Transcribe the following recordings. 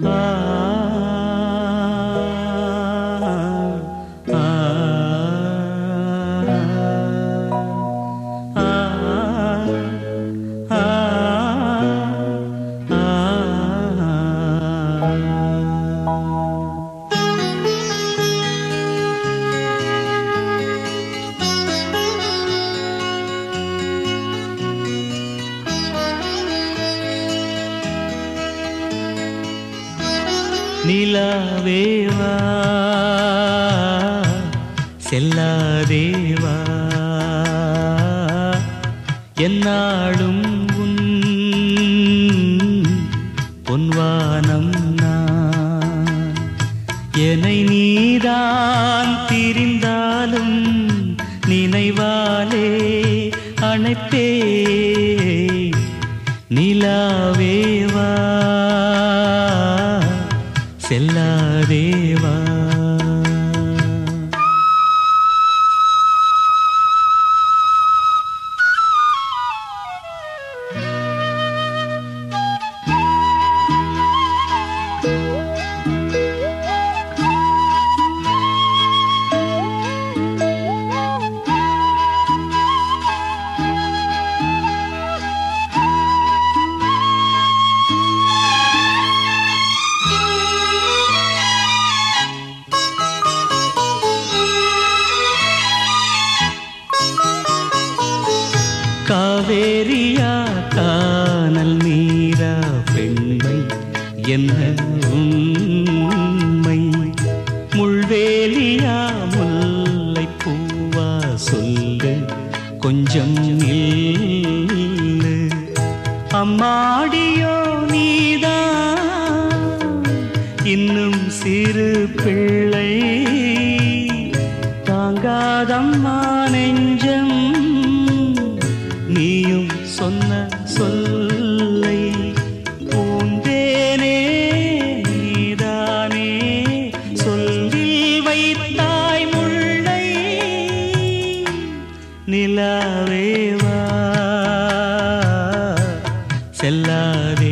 Ah. நிலாவேவா? செல்லாதேவா? என்னாலும் உன் பொன்வானம் நான். என்னை நீதான் திரிந்தாலும் நினைவாலே அணைப்பே. நிலாவேவா? செல்லாதேவா? கொஞ்சம் நில்லு. அம்மாடியோ நீதா இன்னும் சிறு பிள்ளை. தாங்காதம்மா நெஞ்சம் செல்லாதே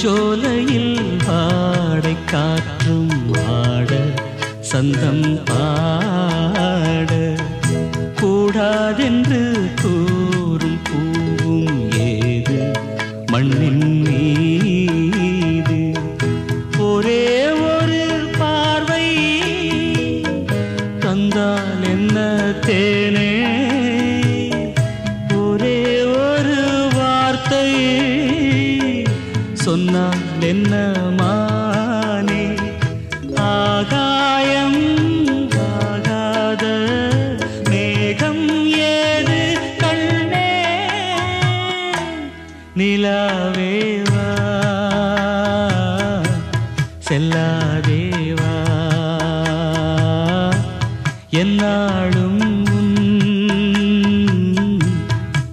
பூஞ்சோலையில் பாடை காற்றும் ஆட சந்தம் பாட. கூடாதென்று கூ சொன்னால் என்ன மானே ஆகாயம் ஆகாத மேகம் ஏது கண்ணே? நிலாவேவா செல்லாதேவா என்னாலும்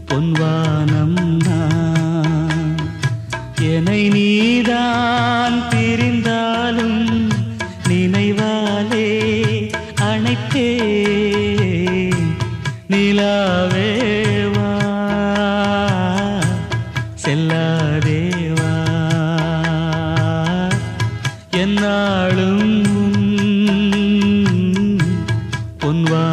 பொன்வா நான் பிரிந்தாலும் நினைவாலே அணைத்தே நிலாவேவா செல்லாதேவா என்னாலும் பொன்வா